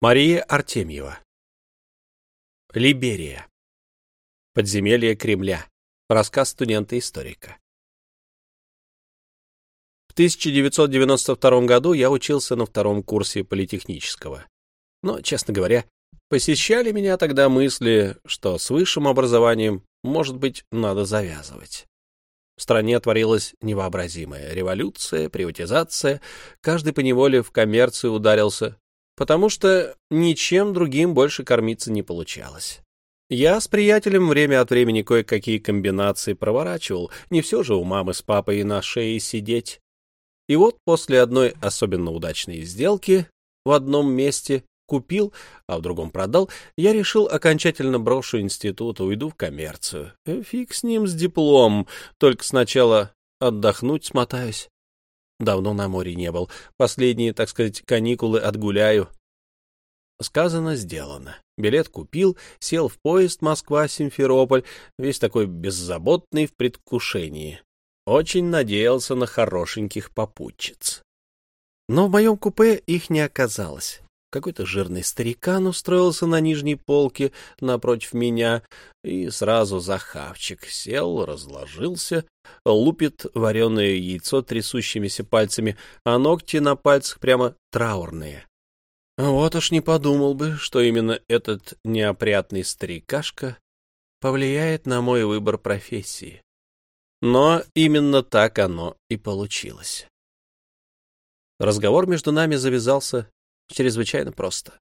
Мария Артемьева. Либерия. Подземелье Кремля. Рассказ студента-историка. В 1992 году я учился на втором курсе политехнического. Но, честно говоря, посещали меня тогда мысли, что с высшим образованием, может быть, надо завязывать. В стране творилась невообразимая революция, приватизация, каждый поневоле в коммерцию ударился, потому что ничем другим больше кормиться не получалось. Я с приятелем время от времени кое-какие комбинации проворачивал, не все же у мамы с папой на шее сидеть. И вот после одной особенно удачной сделки в одном месте купил, а в другом продал, я решил окончательно брошу институт, уйду в коммерцию. Фиг с ним, с диплом, только сначала отдохнуть смотаюсь. Давно на море не был. Последние, так сказать, каникулы отгуляю. Сказано, сделано. Билет купил, сел в поезд Москва-Симферополь, весь такой беззаботный в предвкушении. Очень надеялся на хорошеньких попутчиц. Но в моем купе их не оказалось. Какой-то жирный старикан устроился на нижней полке напротив меня и сразу за хавчик сел, разложился, лупит вареное яйцо трясущимися пальцами, а ногти на пальцах прямо траурные. Вот уж не подумал бы, что именно этот неопрятный старикашка повлияет на мой выбор профессии. Но именно так оно и получилось. Разговор между нами завязался чрезвычайно просто.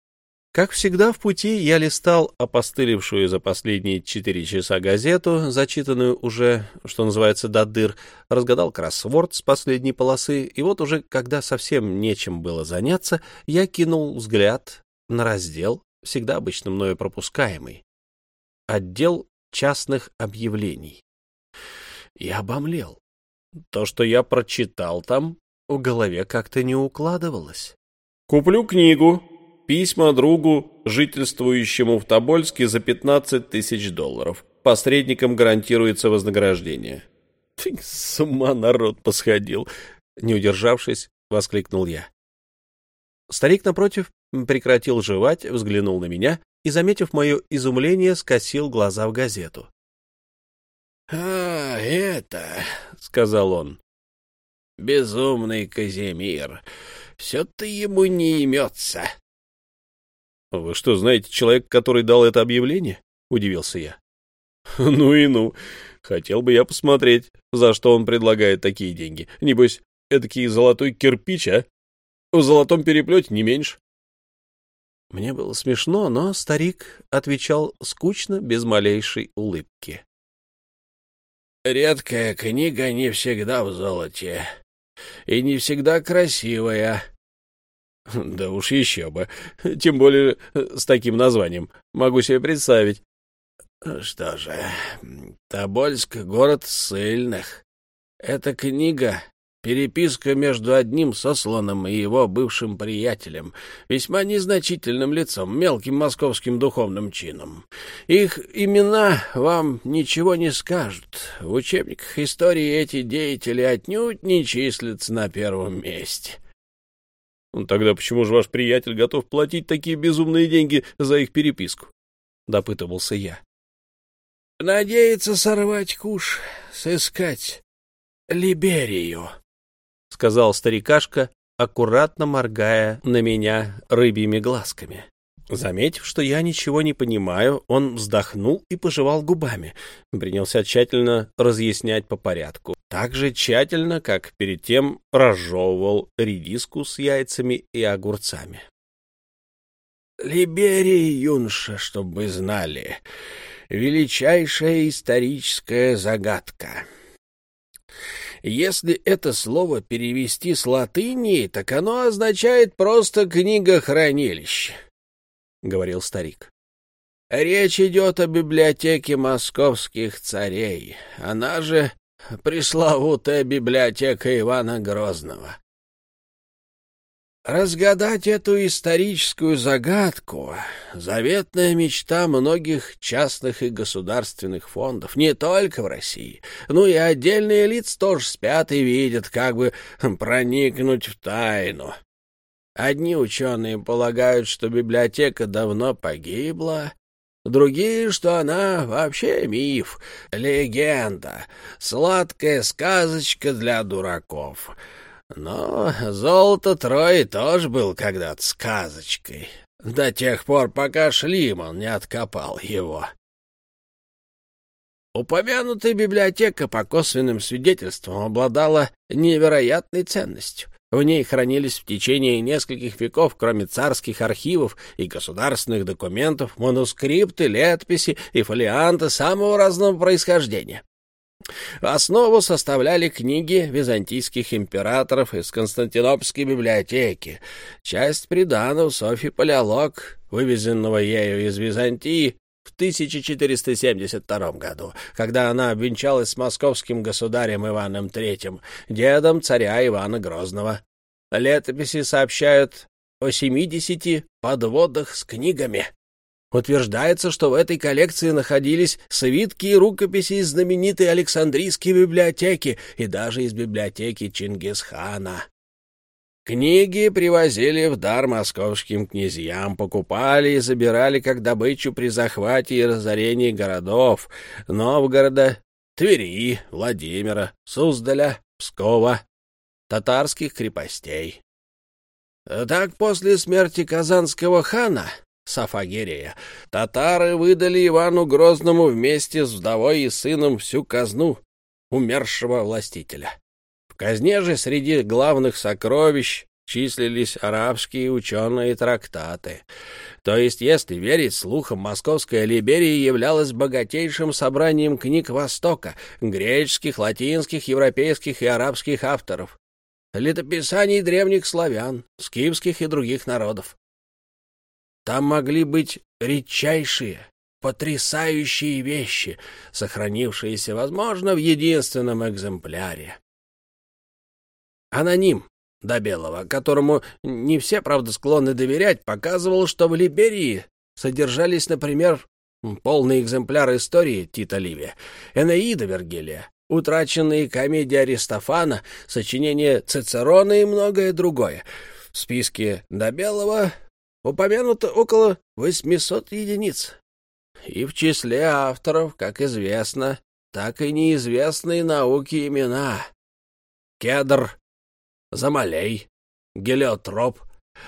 Как всегда в пути я листал опостылевшую за последние четыре часа газету, зачитанную уже, что называется, до дыр, разгадал кроссворд с последней полосы, и вот уже, когда совсем нечем было заняться, я кинул взгляд на раздел, всегда обычно мною пропускаемый. Отдел частных объявлений. Я обомлел. То, что я прочитал там, в голове как-то не укладывалось. Куплю книгу «Письма другу, жительствующему в Тобольске за 15 тысяч долларов. Посредникам гарантируется вознаграждение». С ума народ посходил. Не удержавшись, воскликнул я. Старик, напротив, прекратил жевать, взглянул на меня и, заметив мое изумление, скосил глаза в газету. — А, это, — сказал он, — безумный Казимир все-то ему не имется. — Вы что, знаете человека, который дал это объявление? — удивился я. — Ну и ну. Хотел бы я посмотреть, за что он предлагает такие деньги. Небось, эдакий золотой кирпич, а? В золотом переплете не меньше. Мне было смешно, но старик отвечал скучно, без малейшей улыбки. «Редкая книга не всегда в золоте и не всегда красивая. Да уж еще бы. Тем более с таким названием. Могу себе представить. Что же, Тобольск — город сильных. Эта книга — переписка между одним сосланом и его бывшим приятелем, весьма незначительным лицом, мелким московским духовным чином. Их имена вам ничего не скажут. В учебниках истории эти деятели отнюдь не числятся на первом месте. — Тогда почему же ваш приятель готов платить такие безумные деньги за их переписку? — допытывался я. — Надеется сорвать куш, сыскать Либерию, — сказал старикашка, аккуратно моргая на меня рыбьими глазками. Заметив, что я ничего не понимаю, он вздохнул и пожевал губами. Принялся тщательно разъяснять по порядку. Так же тщательно, как перед тем разжевывал редиску с яйцами и огурцами. «Либерия, юноша, чтобы знали, величайшая историческая загадка». Если это слово перевести с латыни, так оно означает просто «книгохранилище». — говорил старик. «Речь идет о библиотеке московских царей. Она же пресловутая библиотека Ивана Грозного. Разгадать эту историческую загадку — заветная мечта многих частных и государственных фондов, не только в России, но и отдельные лица тоже спят и видят, как бы проникнуть в тайну. Одни ученые полагают, что библиотека давно погибла, другие, что она вообще миф, легенда, сладкая сказочка для дураков. Но золото Трои тоже был когда-то сказочкой, до тех пор, пока Шлиман не откопал его. Упомянутая библиотека по косвенным свидетельствам обладала невероятной ценностью. В ней хранились в течение нескольких веков, кроме царских архивов и государственных документов, манускрипты, летописи и фолианты самого разного происхождения. Основу составляли книги византийских императоров из Константинопольской библиотеки, часть приданов Софьи Палеолог, вывезенного ею из Византии в 1472 году, когда она обвенчалась с московским государем Иваном III, дедом царя Ивана Грозного. Летописи сообщают о 70 подводах с книгами. Утверждается, что в этой коллекции находились свитки и рукописи из знаменитой Александрийской библиотеки и даже из библиотеки Чингисхана. Книги привозили в дар московским князьям, покупали и забирали как добычу при захвате и разорении городов Новгорода, Твери, Владимира, Суздаля, Пскова, татарских крепостей. Так, после смерти казанского хана Сафагерия, татары выдали Ивану Грозному вместе с вдовой и сыном всю казну умершего властителя казне же среди главных сокровищ числились арабские ученые трактаты. То есть, если верить слухам, Московская Либерия являлась богатейшим собранием книг Востока, греческих, латинских, европейских и арабских авторов, летописаний древних славян, скифских и других народов. Там могли быть редчайшие, потрясающие вещи, сохранившиеся, возможно, в единственном экземпляре. Аноним до Белого, которому не все, правда, склонны доверять, показывал, что в Либерии содержались, например, полные экземпляры истории Тита Ливия, Энеида Вергилия, утраченные комедии Аристофана, сочинения Цицерона и многое другое. В списке до Белого упомянуто около 800 единиц. И в числе авторов, как известно, так и неизвестные науке имена. Кедр, Замалей, Гелиотроп,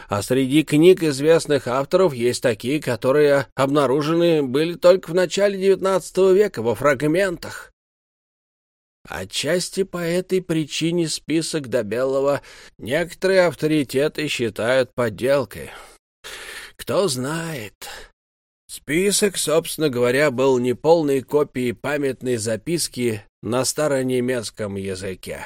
а среди книг известных авторов есть такие, которые обнаружены были только в начале XIX века во фрагментах. Отчасти по этой причине список до белого некоторые авторитеты считают подделкой. Кто знает. Список, собственно говоря, был неполной копией памятной записки на старонемецком языке.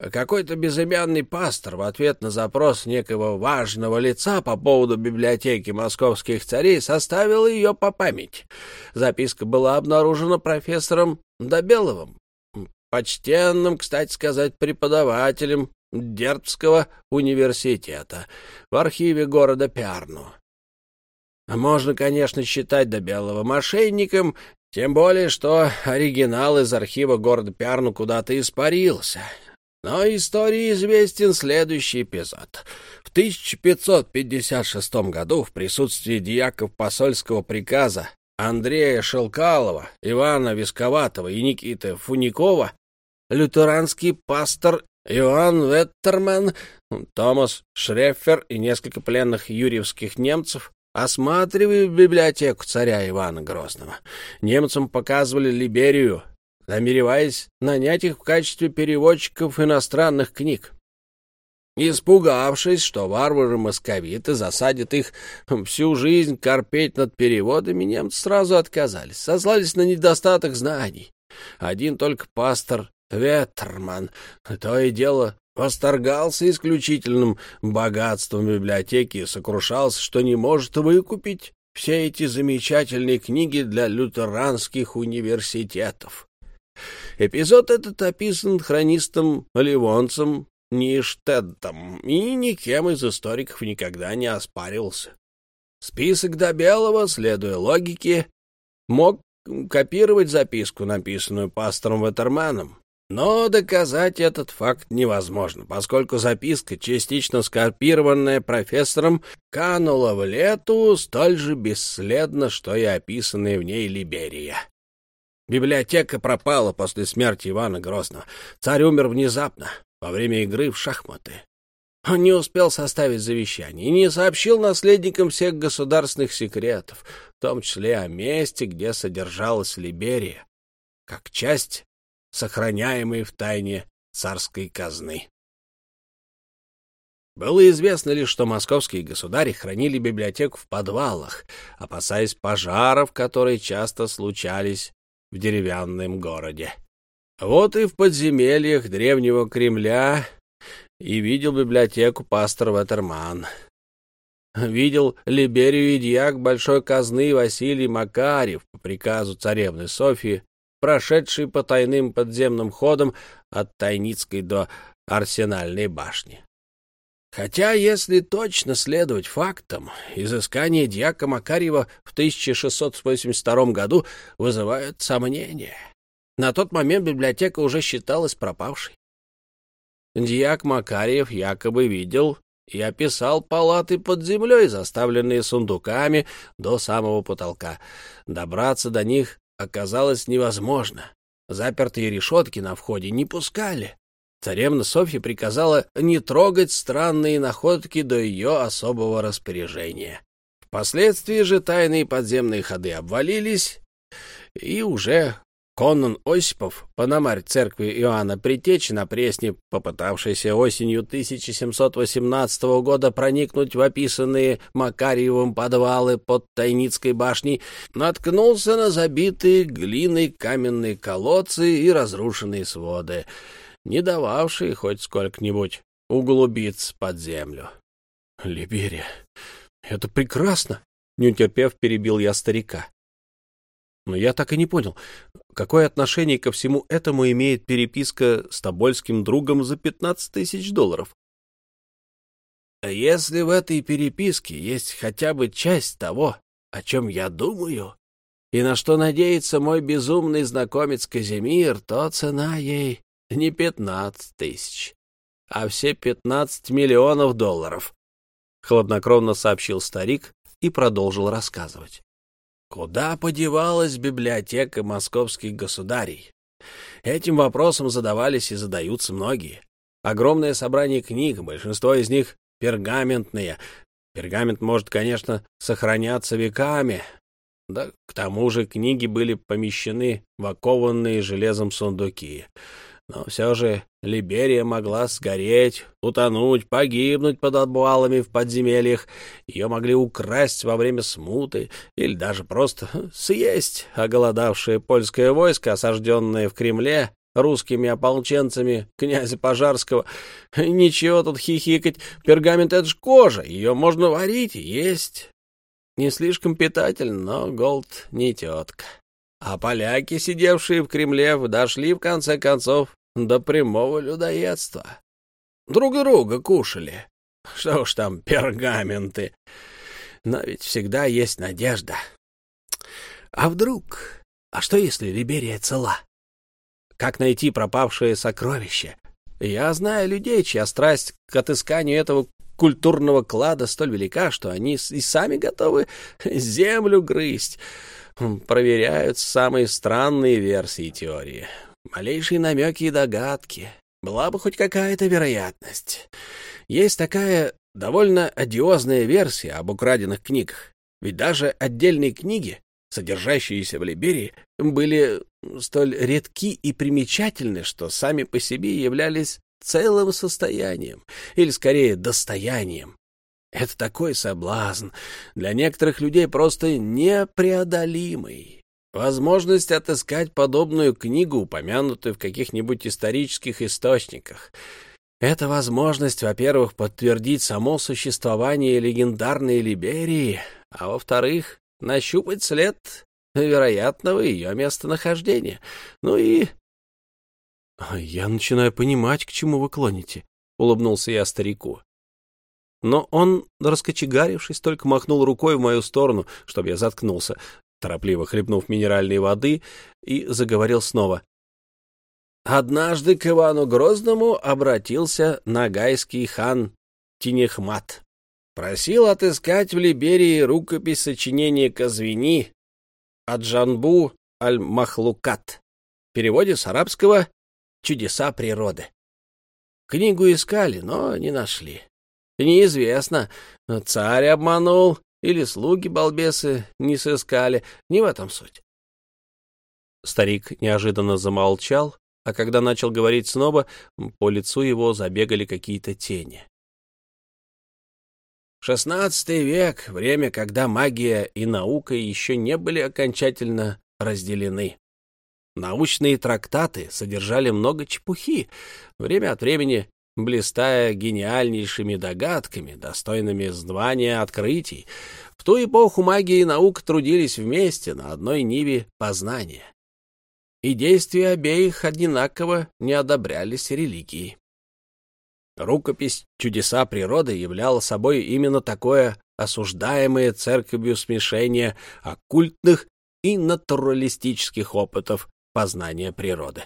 Какой-то безымянный пастор в ответ на запрос некого важного лица по поводу библиотеки московских царей составил ее по памяти. Записка была обнаружена профессором Добеловым, почтенным, кстати сказать, преподавателем Дербского университета в архиве города Пярну. Можно, конечно, считать Добелова мошенником, тем более, что оригинал из архива города Пярну куда-то испарился. Но истории известен следующий эпизод. В 1556 году в присутствии дьяков посольского приказа Андрея Шелкалова, Ивана Висковатого и Никиты Фуникова лютеранский пастор Иоанн Веттерман, Томас Шреффер и несколько пленных юрьевских немцев осматривали библиотеку царя Ивана Грозного. Немцам показывали Либерию, намереваясь нанять их в качестве переводчиков иностранных книг. Испугавшись, что варвары-московиты засадят их всю жизнь корпеть над переводами, немцы сразу отказались, сослались на недостаток знаний. Один только пастор Веттерман, то и дело, восторгался исключительным богатством библиотеки и сокрушался, что не может выкупить все эти замечательные книги для лютеранских университетов. Эпизод этот описан хронистом Ливонцем Ништедтом и никем из историков никогда не оспаривался. Список до белого, следуя логике, мог копировать записку, написанную пастором Ветерманом, Но доказать этот факт невозможно, поскольку записка, частично скопированная профессором, канула в лету столь же бесследно, что и описанная в ней Либерия. Библиотека пропала после смерти Ивана Грозного. Царь умер внезапно, во время игры в шахматы. Он не успел составить завещание и не сообщил наследникам всех государственных секретов, в том числе о месте, где содержалась Либерия, как часть сохраняемые в тайне царской казны. Было известно лишь, что московские государи хранили библиотеку в подвалах, опасаясь пожаров, которые часто случались в деревянном городе. Вот и в подземельях древнего Кремля и видел библиотеку пастор Ватерман. Видел Либерию и дьяк большой казны Василий Макарев по приказу царевны Софии прошедший по тайным подземным ходам от Тайницкой до Арсенальной башни. Хотя, если точно следовать фактам, изыскания дьяка Макарьева в 1682 году вызывают сомнения. На тот момент библиотека уже считалась пропавшей. Дьяк Макарьев якобы видел и описал палаты под землей, заставленные сундуками до самого потолка. Добраться до них оказалось невозможно. Запертые решетки на входе не пускали. Царевна Софья приказала не трогать странные находки до ее особого распоряжения. Впоследствии же тайные подземные ходы обвалились, и уже Конан Осипов, пономарь церкви Иоанна Притечи на Пресне, попытавшийся осенью 1718 года проникнуть в описанные Макарьевым подвалы под Тайницкой башней, наткнулся на забитые глиной каменные колодцы и разрушенные своды, не дававшие хоть сколько-нибудь углубиться под землю. — Либерия, это прекрасно! — не утерпев, перебил я старика. Но я так и не понял, какое отношение ко всему этому имеет переписка с тобольским другом за 15 тысяч долларов? Если в этой переписке есть хотя бы часть того, о чем я думаю, и на что надеется мой безумный знакомец Казимир, то цена ей не 15 тысяч, а все 15 миллионов долларов, — хладнокровно сообщил старик и продолжил рассказывать. Куда подевалась библиотека московских государей? Этим вопросом задавались и задаются многие. Огромное собрание книг, большинство из них пергаментные. Пергамент может, конечно, сохраняться веками. Да к тому же книги были помещены в окованные железом сундуки. Но все же Либерия могла сгореть, утонуть, погибнуть под обвалами в подземельях. Ее могли украсть во время смуты или даже просто съесть оголодавшее польское войско, осажденное в Кремле русскими ополченцами князя Пожарского. Ничего тут хихикать, пергамент — это ж кожа, ее можно варить есть. Не слишком питательно, но голд не тетка. А поляки, сидевшие в Кремле, дошли в конце концов до прямого людоедства. Друг друга кушали. Что уж там пергаменты. Но ведь всегда есть надежда. А вдруг? А что, если Либерия цела? Как найти пропавшее сокровище? Я знаю людей, чья страсть к отысканию этого культурного клада столь велика, что они и сами готовы землю грызть. Проверяют самые странные версии теории малейшие намеки и догадки. Была бы хоть какая-то вероятность. Есть такая довольно одиозная версия об украденных книгах. Ведь даже отдельные книги, содержащиеся в Либерии, были столь редки и примечательны, что сами по себе являлись целым состоянием, или скорее достоянием. Это такой соблазн, для некоторых людей просто непреодолимый. Возможность отыскать подобную книгу, упомянутую в каких-нибудь исторических источниках. Это возможность, во-первых, подтвердить само существование легендарной Либерии, а во-вторых, нащупать след вероятного ее местонахождения. Ну и... — Я начинаю понимать, к чему вы клоните, — улыбнулся я старику. Но он, раскочегарившись, только махнул рукой в мою сторону, чтобы я заткнулся, торопливо хлебнув минеральной воды, и заговорил снова. Однажды к Ивану Грозному обратился нагайский хан Тинехмат. Просил отыскать в Либерии рукопись сочинения Казвини Аджанбу Аль-Махлукат. В переводе с арабского «Чудеса природы». Книгу искали, но не нашли. Неизвестно, царь обманул или слуги-балбесы не сыскали, не в этом суть. Старик неожиданно замолчал, а когда начал говорить снова, по лицу его забегали какие-то тени. Шестнадцатый век — время, когда магия и наука еще не были окончательно разделены. Научные трактаты содержали много чепухи, время от времени блистая гениальнейшими догадками, достойными звания открытий. В ту эпоху магия и наука трудились вместе на одной ниве познания и действия обеих одинаково не одобрялись религией. Рукопись «Чудеса природы» являла собой именно такое осуждаемое церковью смешение оккультных и натуралистических опытов познания природы.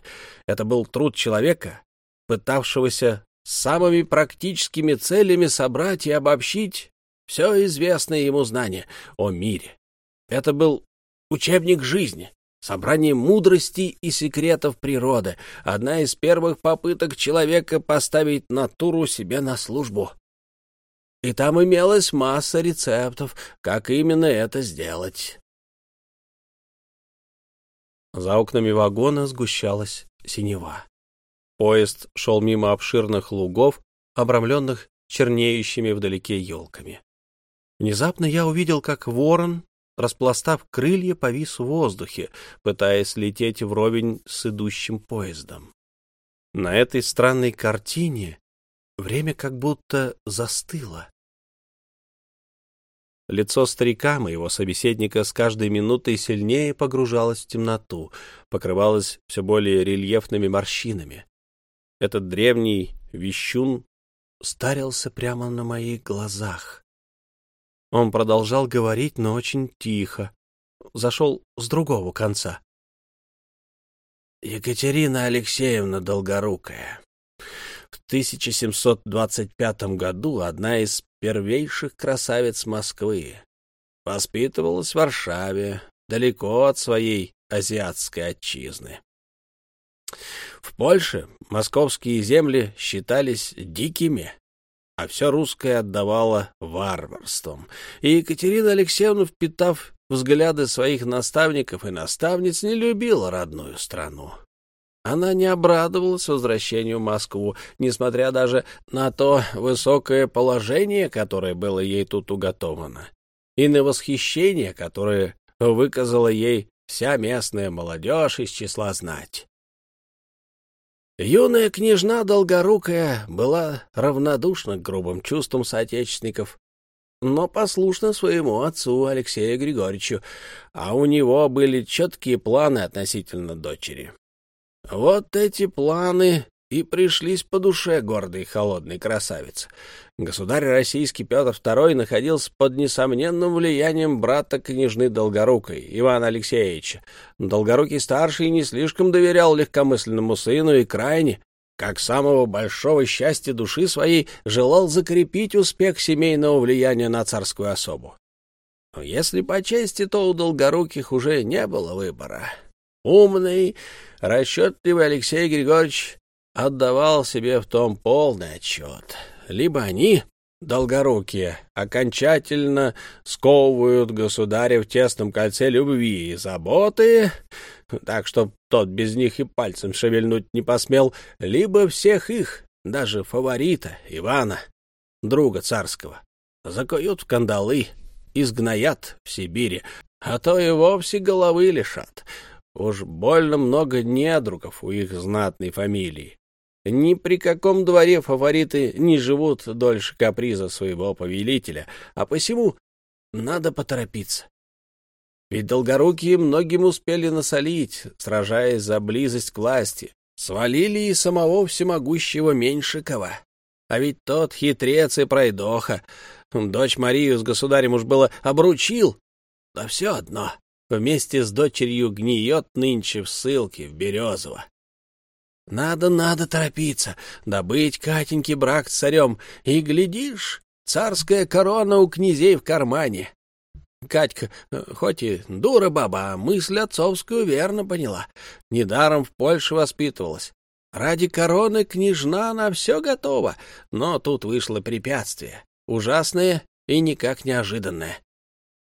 Это был труд человека, пытавшегося самыми практическими целями собрать и обобщить все известное ему знание о мире. Это был учебник жизни, собрание мудрости и секретов природы, одна из первых попыток человека поставить натуру себе на службу. И там имелась масса рецептов, как именно это сделать. За окнами вагона сгущалась синева. Поезд шел мимо обширных лугов, обрамленных чернеющими вдалеке елками. Внезапно я увидел, как ворон распластав крылья, повис в воздухе, пытаясь лететь вровень с идущим поездом. На этой странной картине время как будто застыло. Лицо старика, моего собеседника, с каждой минутой сильнее погружалось в темноту, покрывалось все более рельефными морщинами. Этот древний вещун старился прямо на моих глазах. Он продолжал говорить, но очень тихо. Зашел с другого конца. Екатерина Алексеевна Долгорукая. В 1725 году одна из первейших красавиц Москвы. Воспитывалась в Варшаве, далеко от своей азиатской отчизны. В Польше московские земли считались дикими, а все русское отдавало варварством. И Екатерина Алексеевна, впитав взгляды своих наставников и наставниц, не любила родную страну. Она не обрадовалась возвращению в Москву, несмотря даже на то высокое положение, которое было ей тут уготовано, и на восхищение, которое выказала ей вся местная молодежь из числа знать. Юная княжна Долгорукая была равнодушна к грубым чувствам соотечественников, но послушна своему отцу Алексею Григорьевичу, а у него были четкие планы относительно дочери. Вот эти планы и пришлись по душе гордой холодной красавицы. Государь российский Петр II находился под несомненным влиянием брата княжны Долгорукой, Ивана Алексеевича. Долгорукий-старший не слишком доверял легкомысленному сыну и крайне, как самого большого счастья души своей, желал закрепить успех семейного влияния на царскую особу. Если по чести, то у Долгоруких уже не было выбора. Умный, расчетливый Алексей Григорьевич отдавал себе в том полный отчет. Либо они, долгорукие, окончательно сковывают государя в тесном кольце любви и заботы, так что тот без них и пальцем шевельнуть не посмел, либо всех их, даже фаворита Ивана, друга царского, закуют в кандалы, изгноят в Сибири, а то и вовсе головы лишат. Уж больно много недругов у их знатной фамилии. Ни при каком дворе фавориты не живут дольше каприза своего повелителя, а посему надо поторопиться. Ведь долгорукие многим успели насолить, сражаясь за близость к власти, свалили и самого всемогущего Меньшикова. А ведь тот хитрец и пройдоха, дочь Марию с государем уж было обручил, да все одно, вместе с дочерью гниет нынче в ссылке в Березово. Надо, надо торопиться, добыть Катеньке брак с царем, и, глядишь, царская корона у князей в кармане. Катька, э, хоть и дура баба, а мысль отцовскую верно поняла. Недаром в Польше воспитывалась. Ради короны княжна на все готова, но тут вышло препятствие, ужасное и никак неожиданное.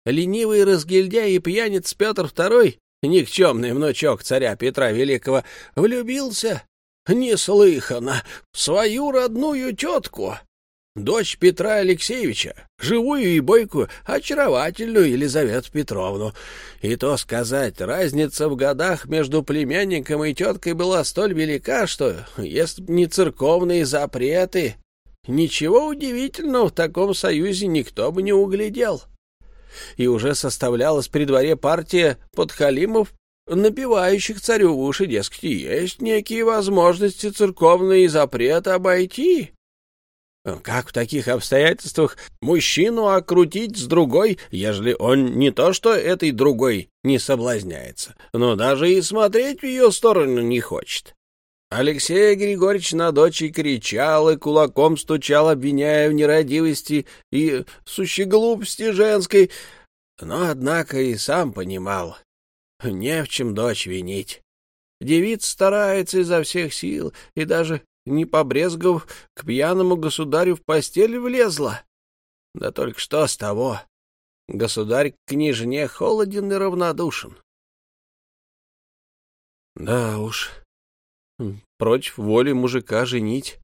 Ленивый разгильдяй и пьяниц Петр II, никчемный внучок царя Петра Великого, влюбился неслыханно в свою родную тетку, дочь Петра Алексеевича, живую и бойкую, очаровательную Елизавету Петровну. И то сказать, разница в годах между племянником и теткой была столь велика, что, если б не церковные запреты, ничего удивительного в таком союзе никто бы не углядел. И уже составлялась при дворе партия подхалимов, напевающих царю в уши, дескать, есть некие возможности церковные запреты обойти. Как в таких обстоятельствах мужчину окрутить с другой, ежели он не то что этой другой не соблазняется, но даже и смотреть в ее сторону не хочет? Алексей Григорьевич на дочь кричал и кулаком стучал, обвиняя в нерадивости и сущеглупости женской, но, однако, и сам понимал, не в чем дочь винить. Девица старается изо всех сил и даже не побрезгав, к пьяному государю в постель влезла. Да только что с того? Государь к княжне холоден и равнодушен. Да уж, против воли мужика женить.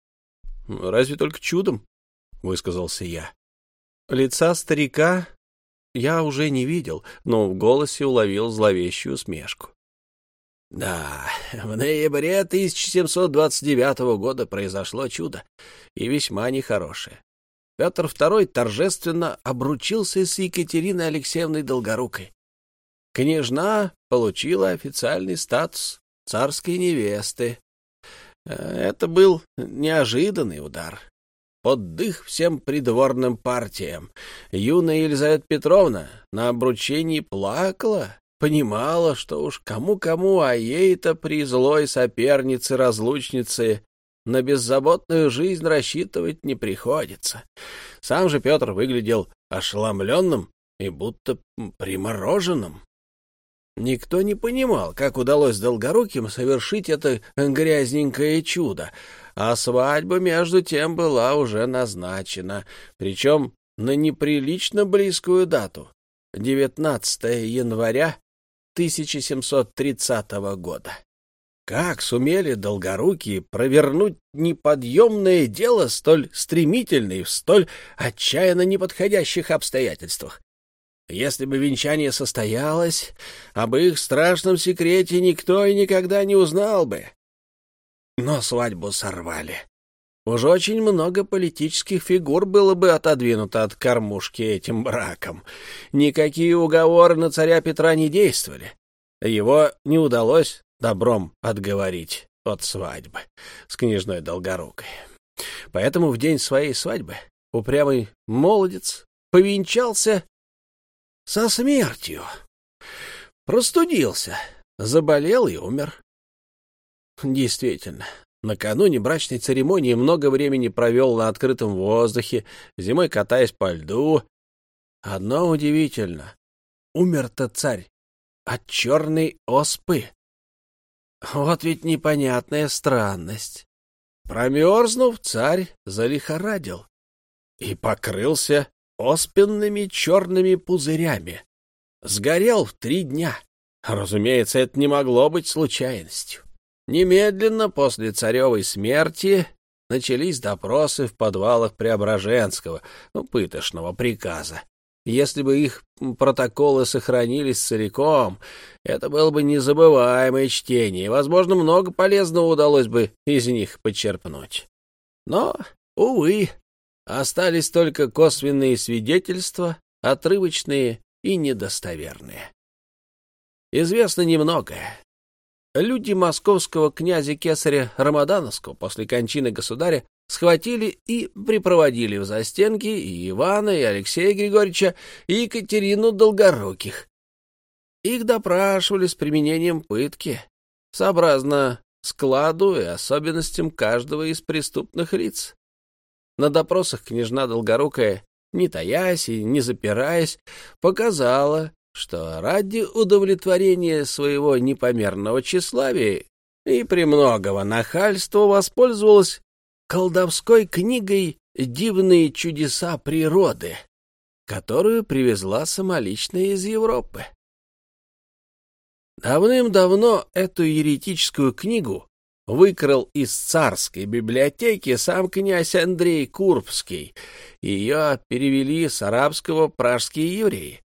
Разве только чудом, — высказался я. Лица старика я уже не видел, но в голосе уловил зловещую усмешку. Да, в ноябре 1729 года произошло чудо, и весьма нехорошее. Петр II торжественно обручился с Екатериной Алексеевной Долгорукой. Княжна получила официальный статус царской невесты. Это был неожиданный удар. Под дых всем придворным партиям. Юная Елизавета Петровна на обручении плакала, Понимала, что уж кому-кому, а ей-то при злой сопернице-разлучнице на беззаботную жизнь рассчитывать не приходится. Сам же Петр выглядел ошеломленным и будто примороженным. Никто не понимал, как удалось Долгоруким совершить это грязненькое чудо, а свадьба, между тем, была уже назначена, причем на неприлично близкую дату — 19 января 1730 года. Как сумели долгорукие провернуть неподъемное дело столь стремительно и в столь отчаянно неподходящих обстоятельствах? Если бы венчание состоялось, об их страшном секрете никто и никогда не узнал бы. Но свадьбу сорвали. Уж очень много политических фигур было бы отодвинуто от кормушки этим браком. Никакие уговоры на царя Петра не действовали. Его не удалось добром отговорить от свадьбы с княжной Долгорукой. Поэтому в день своей свадьбы упрямый молодец повенчался со смертью. Простудился, заболел и умер. Действительно, Накануне брачной церемонии много времени провел на открытом воздухе, зимой катаясь по льду. Одно удивительно. Умер-то царь от черной оспы. Вот ведь непонятная странность. Промерзнув, царь залихорадил и покрылся оспенными черными пузырями. Сгорел в три дня. Разумеется, это не могло быть случайностью. Немедленно после царевой смерти начались допросы в подвалах Преображенского, ну, пытошного приказа. Если бы их протоколы сохранились целиком, это было бы незабываемое чтение, возможно, много полезного удалось бы из них почерпнуть. Но, увы, остались только косвенные свидетельства, отрывочные и недостоверные. Известно немногое. Люди московского князя Кесаря Рамадановского после кончины государя схватили и припроводили в застенки и Ивана, и Алексея Григорьевича, и Екатерину Долгоруких. Их допрашивали с применением пытки, сообразно складу и особенностям каждого из преступных лиц. На допросах княжна Долгорукая, не таясь и не запираясь, показала, что ради удовлетворения своего непомерного тщеславия и премногого нахальства воспользовалась колдовской книгой «Дивные чудеса природы», которую привезла самолично из Европы. Давным-давно эту еретическую книгу выкрал из царской библиотеки сам князь Андрей Курбский. Ее перевели с арабского пражские евреи.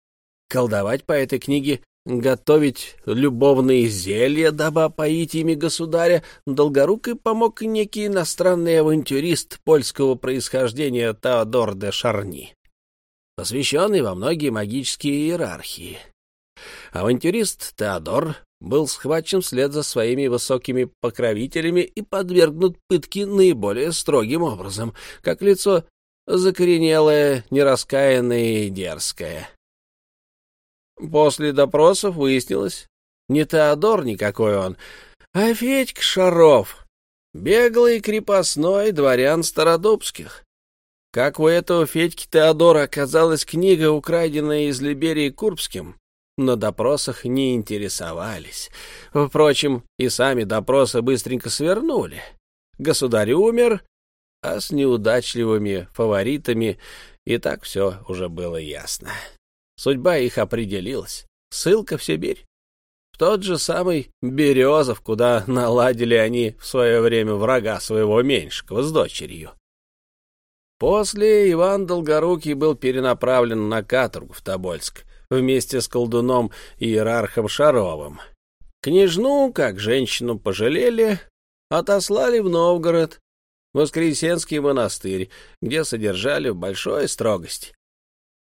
Колдовать по этой книге, готовить любовные зелья, дабы опоить ими государя, Долгорукой помог некий иностранный авантюрист польского происхождения Теодор де Шарни, посвященный во многие магические иерархии. Авантюрист Теодор был схвачен вслед за своими высокими покровителями и подвергнут пытке наиболее строгим образом, как лицо закоренелое, нераскаянное и дерзкое. После допросов выяснилось, не Теодор никакой он, а Федька Шаров, беглый крепостной дворян Стародубских. Как у этого Федьки Теодора оказалась книга, украденная из Либерии Курбским, на допросах не интересовались. Впрочем, и сами допросы быстренько свернули. Государь умер, а с неудачливыми фаворитами и так все уже было ясно. Судьба их определилась. Ссылка в Сибирь. В тот же самый Березов, куда наладили они в свое время врага своего Меньшикова с дочерью. После Иван Долгорукий был перенаправлен на каторгу в Тобольск, вместе с колдуном Иерархом Шаровым. Княжну, как женщину пожалели, отослали в Новгород, Воскресенский монастырь, где содержали в большой строгости.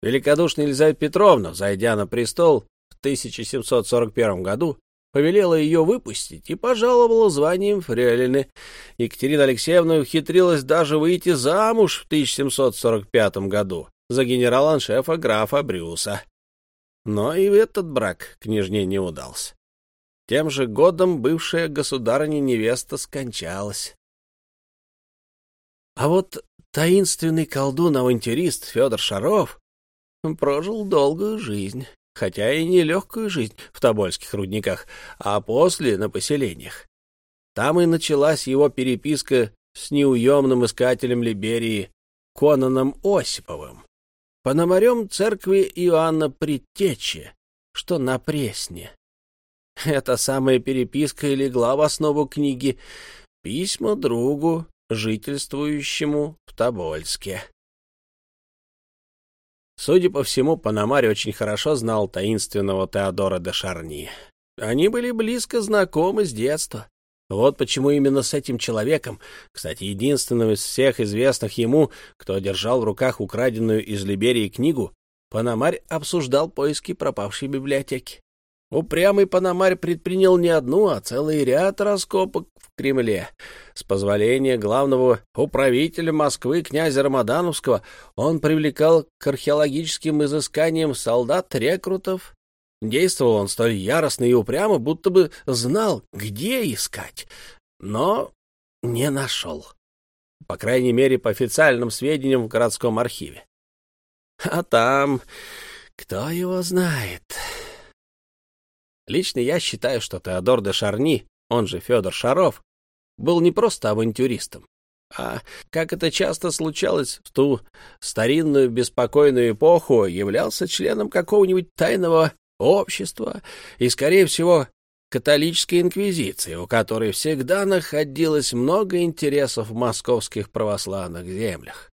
Великодушная Елизавета Петровна, зайдя на престол в 1741 году, повелела ее выпустить и пожаловала званием фрейлины. Екатерина Алексеевна ухитрилась даже выйти замуж в 1745 году за генерала-аншефа графа Брюса. Но и этот брак княжне не удался. Тем же годом бывшая государыня-невеста скончалась. А вот таинственный колдун-авантюрист Федор Шаров прожил долгую жизнь, хотя и не легкую жизнь в Тобольских рудниках, а после на поселениях. Там и началась его переписка с неуемным искателем Либерии Конаном Осиповым пономарем церкви Иоанна Предтечи, что на Пресне. Эта самая переписка и легла в основу книги «Письма другу, жительствующему в Тобольске». Судя по всему, Пономарь очень хорошо знал таинственного Теодора де Шарни. Они были близко знакомы с детства. Вот почему именно с этим человеком, кстати, единственным из всех известных ему, кто держал в руках украденную из Либерии книгу, Панамарь обсуждал поиски пропавшей библиотеки. Упрямый Панамарь предпринял не одну, а целый ряд раскопок в Кремле. С позволения главного управителя Москвы, князя Рамадановского, он привлекал к археологическим изысканиям солдат-рекрутов, Действовал он столь яростно и упрямо, будто бы знал, где искать, но не нашел. По крайней мере, по официальным сведениям в городском архиве. А там кто его знает? Лично я считаю, что Теодор де Шарни, он же Федор Шаров, был не просто авантюристом, а, как это часто случалось в ту старинную беспокойную эпоху, являлся членом какого-нибудь тайного общества и, скорее всего, католической инквизиции, у которой всегда находилось много интересов в московских православных землях.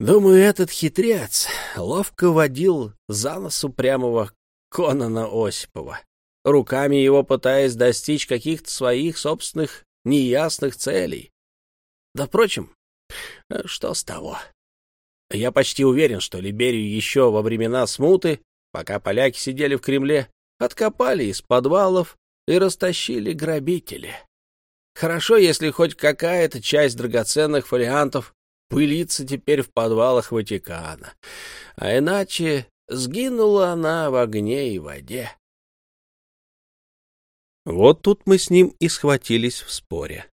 Думаю, этот хитрец ловко водил за нос упрямого Конана Осипова, руками его пытаясь достичь каких-то своих собственных неясных целей. Да, впрочем, что с того? Я почти уверен, что Либерию еще во времена смуты Пока поляки сидели в Кремле, откопали из подвалов и растащили грабители. Хорошо, если хоть какая-то часть драгоценных фолиантов пылится теперь в подвалах Ватикана, а иначе сгинула она в огне и воде. Вот тут мы с ним и схватились в споре.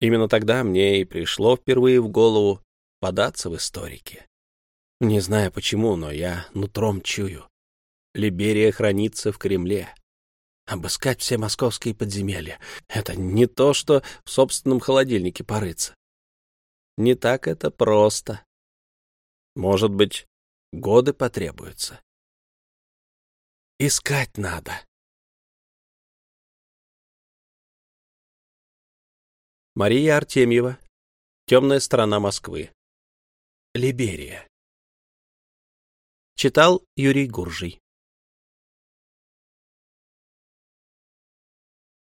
Именно тогда мне и пришло впервые в голову податься в историки. Не знаю почему, но я нутром чую. Либерия хранится в Кремле. Обыскать все московские подземелья — это не то, что в собственном холодильнике порыться. Не так это просто. Может быть, годы потребуются. Искать надо. Мария Артемьева. Темная сторона Москвы. Либерия. Читал Юрий Гуржий.